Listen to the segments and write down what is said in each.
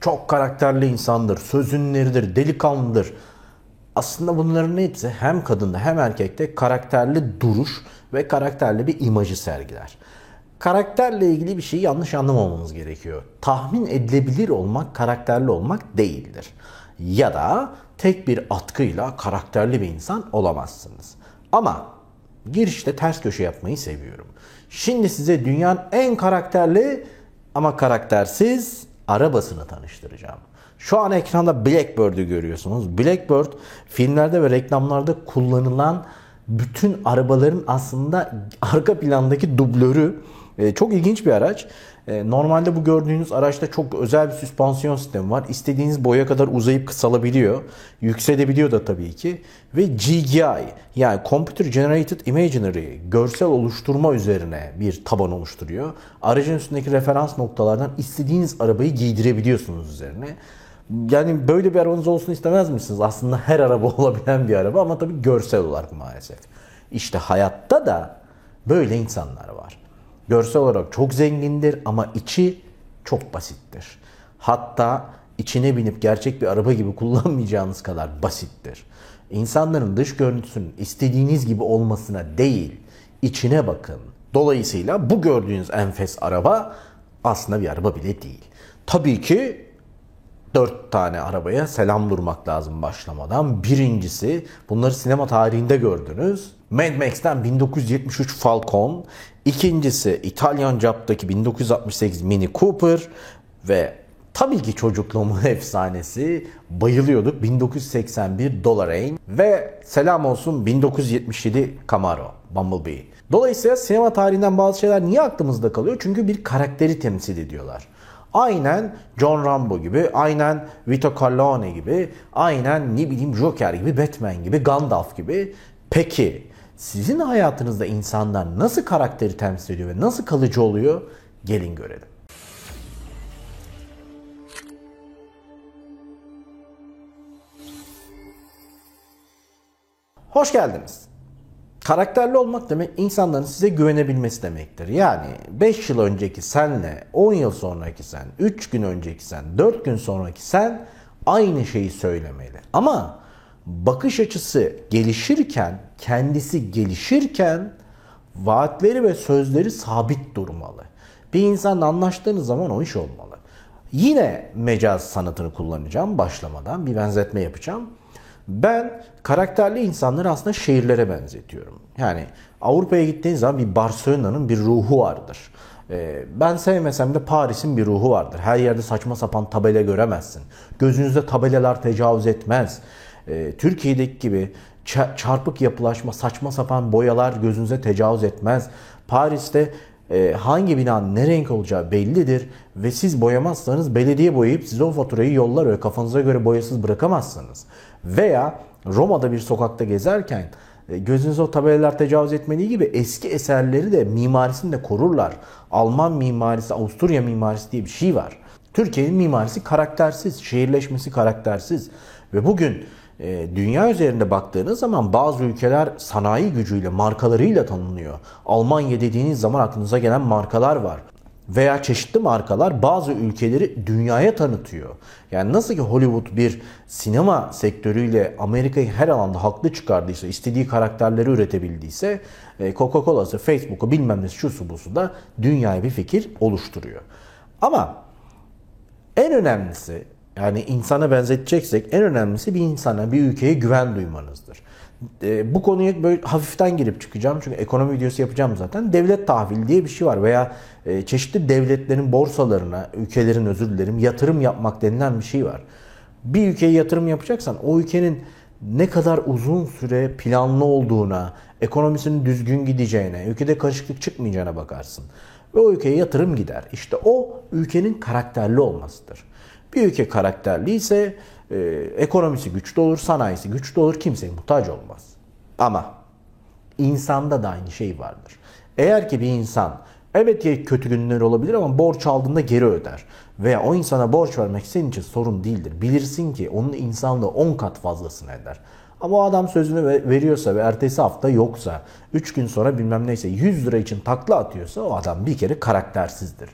çok karakterli insandır, sözünleridir, delikanlıdır. Aslında bunların hepsi hem kadında hem erkekte karakterli duruş ve karakterli bir imajı sergiler. Karakterle ilgili bir şeyi yanlış anlamamamız gerekiyor. Tahmin edilebilir olmak karakterli olmak değildir. Ya da tek bir atkıyla karakterli bir insan olamazsınız. Ama girişte ters köşe yapmayı seviyorum. Şimdi size dünyanın en karakterli ama karaktersiz arabasını tanıştıracağım. Şu an ekranda Blackbird'ü görüyorsunuz. Blackbird filmlerde ve reklamlarda kullanılan bütün arabaların aslında arka plandaki dublörü. Ee, çok ilginç bir araç. Ee, normalde bu gördüğünüz araçta çok özel bir süspansiyon sistemi var. İstediğiniz boya kadar uzayıp kısalabiliyor. Yükselebiliyor da tabii ki. Ve GGI yani Computer Generated Imaginary görsel oluşturma üzerine bir taban oluşturuyor. Aracın üstündeki referans noktalardan istediğiniz arabayı giydirebiliyorsunuz üzerine. Yani böyle bir arabanız olsun istemez misiniz? Aslında her araba olabilen bir araba ama tabii görsel olarak maalesef. İşte hayatta da böyle insanlar var. Görsel olarak çok zengindir ama içi çok basittir. Hatta içine binip gerçek bir araba gibi kullanmayacağınız kadar basittir. İnsanların dış görüntüsünün istediğiniz gibi olmasına değil, içine bakın. Dolayısıyla bu gördüğünüz enfes araba aslında bir araba bile değil. Tabii ki dört tane arabaya selam durmak lazım başlamadan. Birincisi bunları sinema tarihinde gördünüz. Mad Max'ten 1973 Falcon. İkincisi İtalyan Job'daki 1968 Mini Cooper ve tabii ki çocukluğumun efsanesi bayılıyorduk 1981 Dollarine ve selam olsun 1977 Camaro Bumblebee. Dolayısıyla sinema tarihinden bazı şeyler niye aklımızda kalıyor? Çünkü bir karakteri temsil ediyorlar. Aynen John Rambo gibi, aynen Vito Corleone gibi, aynen ne bileyim Joker gibi, Batman gibi, Gandalf gibi. Peki sizin hayatınızda insanlar nasıl karakteri temsil ediyor ve nasıl kalıcı oluyor? Gelin görelim. Hoş geldiniz. Karakterli olmak demek insanların size güvenebilmesi demektir. Yani 5 yıl önceki senle 10 yıl sonraki sen, 3 gün önceki sen, 4 gün sonraki sen aynı şeyi söylemeli. Ama bakış açısı gelişirken, kendisi gelişirken vaatleri ve sözleri sabit durmalı. Bir insanla anlaştığınız zaman o iş olmalı. Yine mecaz sanatını kullanacağım başlamadan bir benzetme yapacağım. Ben karakterli insanları aslında şehirlere benzetiyorum. Yani Avrupa'ya gittiğiniz zaman bir Barcelona'nın bir ruhu vardır. Ee, ben sevmesem de Paris'in bir ruhu vardır. Her yerde saçma sapan tabela göremezsin. Gözünüzde tabelalar tecavüz etmez. Ee, Türkiye'deki gibi çarpık yapılaşma, saçma sapan boyalar gözünüze tecavüz etmez. Paris'te e, hangi binanın ne renk olacağı bellidir ve siz boyamazsanız belediye boyayıp size o faturayı yollar ve kafanıza göre boyasız bırakamazsınız. Veya Roma'da bir sokakta gezerken e, gözünüze o tabelalar tecavüz etmediği gibi eski eserleri de mimarisini de korurlar. Alman mimarisi, Avusturya mimarisi diye bir şey var. Türkiye'nin mimarisi karaktersiz, şehirleşmesi karaktersiz. Ve bugün e, dünya üzerinde baktığınız zaman bazı ülkeler sanayi gücüyle, markalarıyla tanınıyor. Almanya dediğiniz zaman aklınıza gelen markalar var veya çeşitli markalar bazı ülkeleri dünyaya tanıtıyor. Yani nasıl ki Hollywood bir sinema sektörüyle Amerika'yı her alanda haklı çıkardıysa, istediği karakterleri üretebildiyse e, Coca-Cola'sı, Facebook'u bilmem ne şu su busu da dünyaya bir fikir oluşturuyor. Ama en önemlisi yani insana benzeteceksek en önemlisi bir insana, bir ülkeye güven duymanızdır. E, bu konuya böyle hafiften girip çıkacağım çünkü ekonomi videosu yapacağım zaten. Devlet tahvili diye bir şey var veya e, çeşitli devletlerin borsalarına, ülkelerin özür dilerim yatırım yapmak denilen bir şey var. Bir ülkeye yatırım yapacaksan o ülkenin ne kadar uzun süre planlı olduğuna, ekonomisinin düzgün gideceğine, ülkede karışıklık çıkmayacağına bakarsın. Ve o ülkeye yatırım gider. İşte o ülkenin karakterli olmasıdır. Bir ülke karakterli ise e, ekonomisi güçlü olur, sanayisi güçlü olur, kimseye muhtaç olmaz. Ama insanda da aynı şey vardır. Eğer ki bir insan evet ki kötü günler olabilir ama borç aldığında geri öder. Veya o insana borç vermek senin için sorun değildir. Bilirsin ki onun insanlığı 10 kat fazlasını eder. Ama o adam sözünü veriyorsa ve ertesi hafta yoksa, 3 gün sonra bilmem neyse 100 lira için takla atıyorsa o adam bir kere karaktersizdir.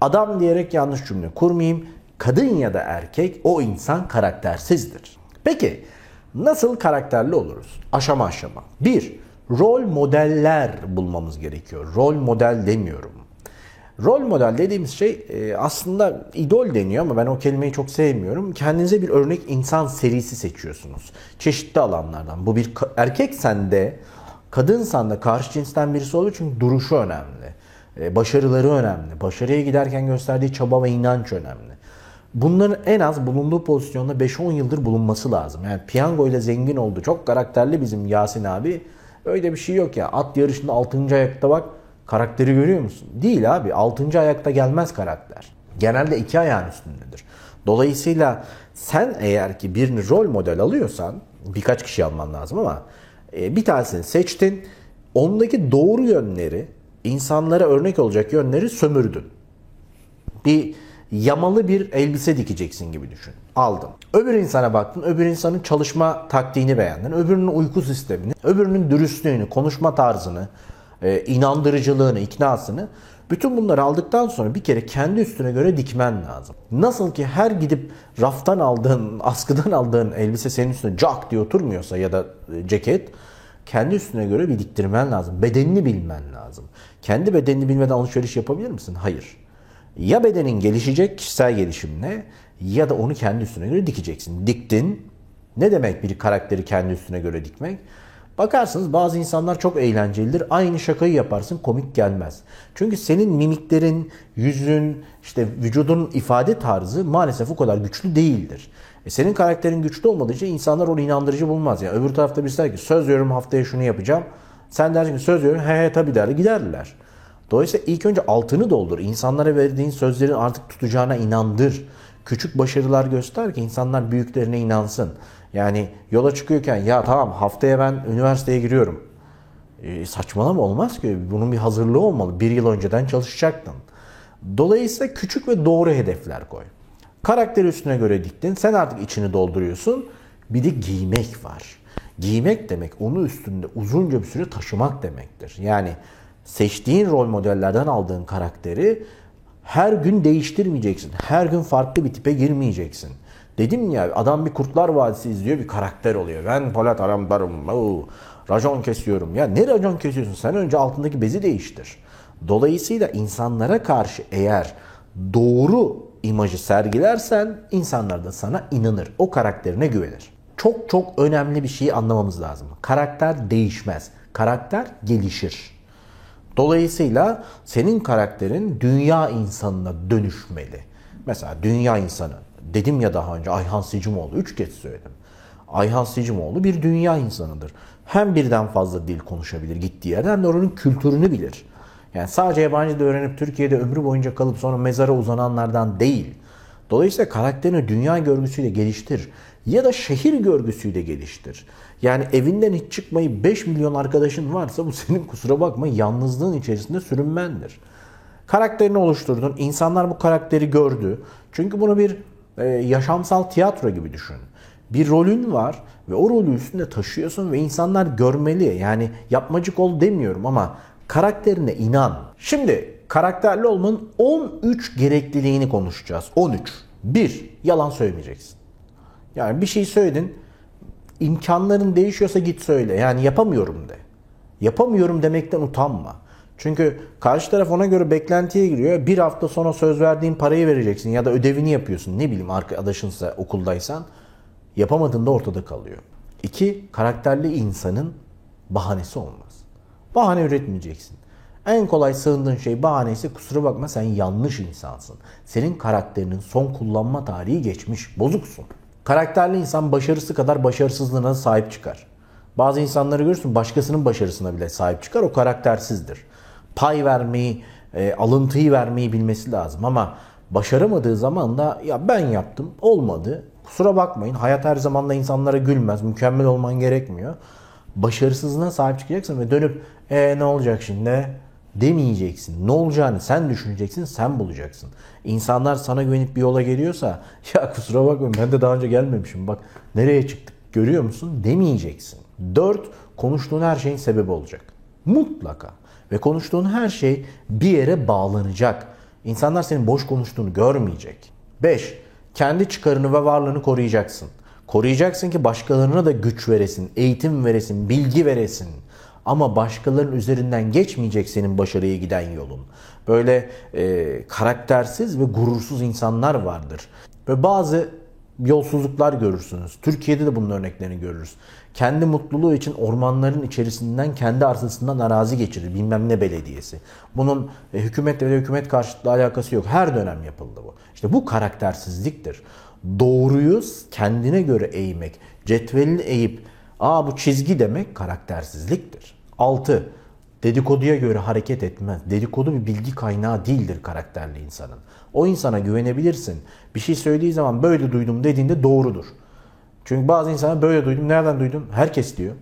Adam diyerek yanlış cümle kurmayayım kadın ya da erkek o insan karaktersizdir. Peki nasıl karakterli oluruz? Aşama aşama. 1. Rol modeller bulmamız gerekiyor. Rol model demiyorum. Rol model dediğimiz şey e, aslında idol deniyor ama ben o kelimeyi çok sevmiyorum. Kendinize bir örnek insan serisi seçiyorsunuz. Çeşitli alanlardan. Bu bir erkek sende, kadın sende karşı cinsten birisi oluyor çünkü duruşu önemli. E, başarıları önemli. Başarıya giderken gösterdiği çaba ve inanç önemli. Bunların en az bulunduğu pozisyonda 5-10 yıldır bulunması lazım. Yani piyango ile zengin oldu. Çok karakterli bizim Yasin abi. Öyle bir şey yok ya. At yarışında 6. ayakta bak Karakteri görüyor musun? Değil abi. Altıncı ayakta gelmez karakter. Genelde iki ayağın üstündedir. Dolayısıyla sen eğer ki birini rol model alıyorsan birkaç kişi alman lazım ama e, bir tanesini seçtin. Ondaki doğru yönleri, insanlara örnek olacak yönleri sömürdün. Bir yamalı bir elbise dikeceksin gibi düşün. Aldın. Öbür insana baktın. Öbür insanın çalışma taktiğini beğendin. Öbürünün uyku sistemini, öbürünün dürüstlüğünü, konuşma tarzını, e, inandırıcılığını, iknasını bütün bunları aldıktan sonra bir kere kendi üstüne göre dikmen lazım. Nasıl ki her gidip raftan aldığın, askıdan aldığın elbise senin üstüne cak diye oturmuyorsa ya da e, ceket kendi üstüne göre bir diktirmen lazım. Bedenini bilmen lazım. Kendi bedenini bilmeden alışveriş yapabilir misin? Hayır. Ya bedenin gelişecek kişisel gelişimle ya da onu kendi üstüne göre dikeceksin. Diktin. Ne demek bir karakteri kendi üstüne göre dikmek? Bakarsınız bazı insanlar çok eğlencelidir. Aynı şakayı yaparsın komik gelmez. Çünkü senin mimiklerin, yüzün, işte vücudun ifade tarzı maalesef o kadar güçlü değildir. E senin karakterin güçlü olmadığı için insanlar onu inandırıcı bulmaz. Yani öbür tarafta birisi der ki söz veriyorum haftaya şunu yapacağım. Sen dersin ki söz veriyorum he he tabii der giderler. Dolayısıyla ilk önce altını doldur. İnsanlara verdiğin sözlerin artık tutacağına inandır. Küçük başarılar göster ki insanlar büyüklerine inansın. Yani yola çıkıyorken ya tamam haftaya ben üniversiteye giriyorum. E, saçmalama olmaz ki. Bunun bir hazırlığı olmalı. Bir yıl önceden çalışacaktın. Dolayısıyla küçük ve doğru hedefler koy. Karakteri üstüne göre diktin. Sen artık içini dolduruyorsun. Bir de giymek var. Giymek demek onu üstünde uzunca bir süre taşımak demektir. Yani seçtiğin rol modellerden aldığın karakteri her gün değiştirmeyeceksin. Her gün farklı bir tipe girmeyeceksin. Dedim ya adam bir Kurtlar Vadisi izliyor bir karakter oluyor. Ben Polat Aramdar'ım. Oo, kesiyorum. Ya ne racon kesiyorsun? Sen önce altındaki bezi değiştir. Dolayısıyla insanlara karşı eğer doğru imajı sergilersen insanlar da sana inanır. O karakterine güvenir. Çok çok önemli bir şeyi anlamamız lazım. Karakter değişmez. Karakter gelişir. Dolayısıyla senin karakterin dünya insanına dönüşmeli. Mesela dünya insanı dedim ya daha önce Ayhan Sicimoğlu. Üç kez söyledim. Ayhan Sicimoğlu bir dünya insanıdır. Hem birden fazla dil konuşabilir gittiği yerde hem de oranın kültürünü bilir. Yani sadece yabancı da öğrenip Türkiye'de ömrü boyunca kalıp sonra mezara uzananlardan değil. Dolayısıyla karakterini dünya görgüsüyle geliştir. Ya da şehir görgüsüyle geliştir. Yani evinden hiç çıkmayı 5 milyon arkadaşın varsa bu senin kusura bakma yalnızlığın içerisinde sürünmendir. Karakterini oluşturdun. İnsanlar bu karakteri gördü. Çünkü bunu bir e, yaşamsal tiyatro gibi düşün. Bir rolün var ve o rolü üstünde taşıyorsun ve insanlar görmeli. Yani yapmacık ol demiyorum ama karakterine inan. Şimdi karakterli olmanın 13 gerekliliğini konuşacağız. 13. 1. Yalan söylemeyeceksin. Yani bir şey söyledin. imkanların değişiyorsa git söyle. Yani yapamıyorum de. Yapamıyorum demekten utanma. Çünkü karşı taraf ona göre beklentiye giriyor. Bir hafta sonra söz verdiğin parayı vereceksin ya da ödevini yapıyorsun. Ne bileyim arkadaşınsa okuldaysan yapamadığında ortada kalıyor. İki, karakterli insanın bahanesi olmaz. Bahane üretmeyeceksin. En kolay sığındığın şey bahanesi kusura bakma sen yanlış insansın. Senin karakterinin son kullanma tarihi geçmiş, bozuksun. Karakterli insan başarısı kadar başarısızlığına sahip çıkar. Bazı insanları görürsün başkasının başarısına bile sahip çıkar. O karaktersizdir pay vermeyi, e, alıntıyı vermeyi bilmesi lazım. Ama başaramadığı zaman da ya ben yaptım olmadı. Kusura bakmayın hayat her zaman da insanlara gülmez. Mükemmel olman gerekmiyor. Başarısızlığına sahip çıkacaksın ve dönüp e, ne olacak şimdi demeyeceksin. Ne olacağını sen düşüneceksin, sen bulacaksın. İnsanlar sana güvenip bir yola geliyorsa ya kusura bakmayın ben de daha önce gelmemişim bak nereye çıktık görüyor musun demeyeceksin. Dört, konuştuğun her şeyin sebebi olacak. Mutlaka. Ve konuştuğun her şey bir yere bağlanacak. İnsanlar senin boş konuştuğunu görmeyecek. 5. Kendi çıkarını ve varlığını koruyacaksın. Koruyacaksın ki başkalarına da güç veresin, eğitim veresin, bilgi veresin. Ama başkalarının üzerinden geçmeyecek senin başarıya giden yolun. Böyle e, karaktersiz ve gurursuz insanlar vardır. Ve bazı yolsuzluklar görürsünüz. Türkiye'de de bunun örneklerini görürüz. Kendi mutluluğu için ormanların içerisinden kendi arsasından arazi geçirir. Bilmem ne belediyesi. Bunun e, hükümetle ve hükümet karşıtlığı alakası yok. Her dönem yapıldı bu. İşte bu karaktersizliktir. Doğruyu kendine göre eğmek, cetvelini eğip aa bu çizgi demek karaktersizliktir. 6. Dedikoduya göre hareket etmez. Dedikodu bir bilgi kaynağı değildir karakterli insanın. O insana güvenebilirsin. Bir şey söylediği zaman böyle duydum dediğinde doğrudur. Çünkü bazı insanlar böyle duydum. Nereden duydun? Herkes diyor.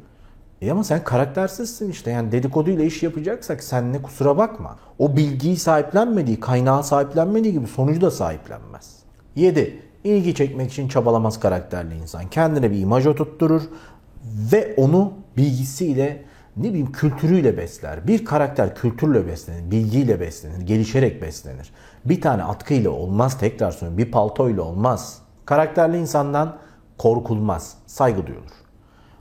E ama sen karaktersizsin işte. Yani dedikoduyla iş yapacaksak sen ne kusura bakma. O bilgiyi sahiplenmediği, kaynağı sahiplenmediği gibi sonucu da sahiplenmez. 7. İlgi çekmek için çabalamaz karakterli insan. Kendine bir imaj oturtturur ve onu bilgisiyle ne bileyim kültürüyle besler. Bir karakter kültürle beslenir, bilgiyle beslenir, gelişerek beslenir. Bir tane atkıyla olmaz tekrar söylüyorum. Bir paltoyla olmaz. Karakterli insandan korkulmaz, saygı duyulur.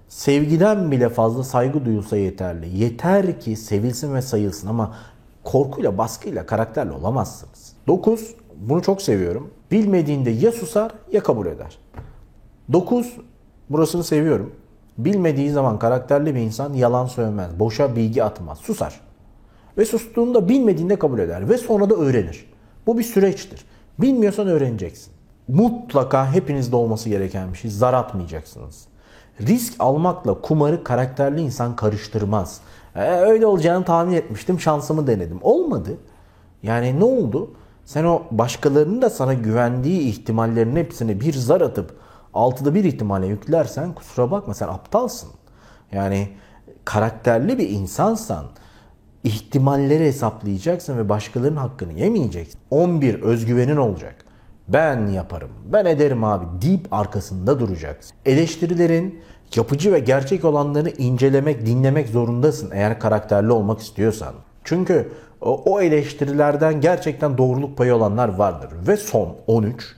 Sevgiden bile fazla saygı duyulsa yeterli. Yeter ki sevilsin ve sayılsın ama korkuyla, baskıyla, karakterle olamazsınız. 9. Bunu çok seviyorum. Bilmediğinde ya susar ya kabul eder. 9. Burasını seviyorum. Bilmediği zaman karakterli bir insan yalan söylemez, boşa bilgi atmaz, susar. Ve sustuğunda bilmediğinde kabul eder ve sonra da öğrenir. Bu bir süreçtir. Bilmiyorsan öğreneceksin. Mutlaka hepinizde olması gereken bir şey. Zar atmayacaksınız. Risk almakla kumarı karakterli insan karıştırmaz. Ee, öyle olacağını tahmin etmiştim, şansımı denedim. Olmadı. Yani ne oldu? Sen o başkalarının da sana güvendiği ihtimallerin hepsini bir zar atıp altıda bir ihtimale yüklersen kusura bakma sen aptalsın. Yani karakterli bir insansan ihtimalleri hesaplayacaksın ve başkalarının hakkını yemeyeceksin. 11 özgüvenin olacak. Ben yaparım, ben ederim abi deyip arkasında duracaksın. Eleştirilerin yapıcı ve gerçek olanları incelemek, dinlemek zorundasın eğer karakterli olmak istiyorsan. Çünkü o eleştirilerden gerçekten doğruluk payı olanlar vardır. Ve son 13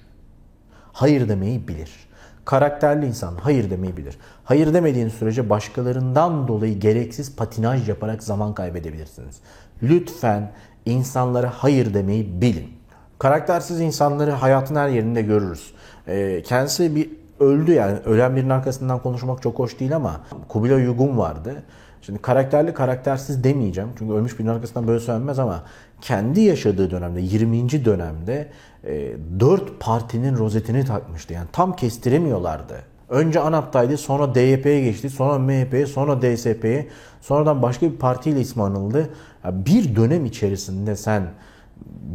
hayır demeyi bilir. Karakterli insan hayır demeyi bilir. Hayır demediğin sürece başkalarından dolayı gereksiz patinaj yaparak zaman kaybedebilirsiniz. Lütfen insanlara hayır demeyi bilin. Karaktersiz insanları hayatın her yerinde görürüz. E, kendisi bir öldü yani ölen birinin arkasından konuşmak çok hoş değil ama Kubilay Yugun vardı. Şimdi karakterli karaktersiz demeyeceğim. Çünkü ölmüş birinin arkasından böyle söylenmez ama kendi yaşadığı dönemde 20. dönemde e, 4 partinin rozetini takmıştı. Yani tam kestiremiyorlardı. Önce ANAP'taydı, sonra DYP'ye geçti, sonra MHP'ye, sonra DSP'ye, sonradan başka bir partiyle ismi anıldı. Bir dönem içerisinde sen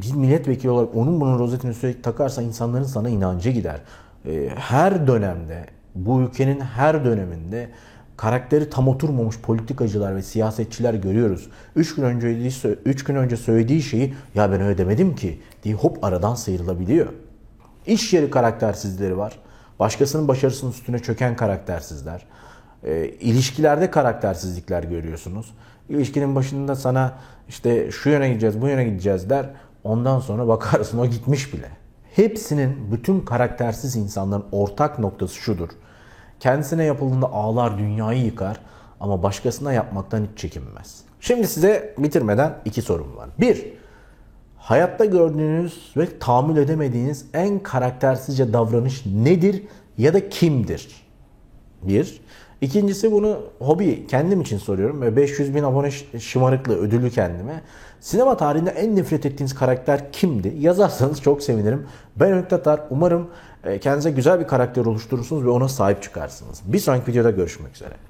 bir milletvekili olarak onun bunun rozetini sürekli takarsa insanların sana inancı gider. Ee, her dönemde, bu ülkenin her döneminde karakteri tam oturmamış politikacılar ve siyasetçiler görüyoruz. 3 gün önce 3 gün önce söylediği şeyi ya ben öyle demedim ki diye hop aradan sıyrılabiliyor. İş yeri karaktersizleri var. Başkasının başarısının üstüne çöken karaktersizler. E, ilişkilerde karaktersizlikler görüyorsunuz. İlişkinin başında sana işte şu yöne gideceğiz, bu yöne gideceğiz der. Ondan sonra bakarsın o gitmiş bile. Hepsinin, bütün karaktersiz insanların ortak noktası şudur. Kendisine yapıldığında ağlar, dünyayı yıkar ama başkasına yapmaktan hiç çekinmez. Şimdi size bitirmeden iki sorum var. Bir, hayatta gördüğünüz ve tahammül edemediğiniz en karaktersizce davranış nedir ya da kimdir? Bir. İkincisi bunu hobi kendim için soruyorum ve 500 bin abone şımarıklı ödülü kendime. Sinema tarihinde en nefret ettiğiniz karakter kimdi? Yazarsanız çok sevinirim. Ben Öktatar. Umarım e, kendinize güzel bir karakter oluşturursunuz ve ona sahip çıkarsınız. Bir sonraki videoda görüşmek üzere.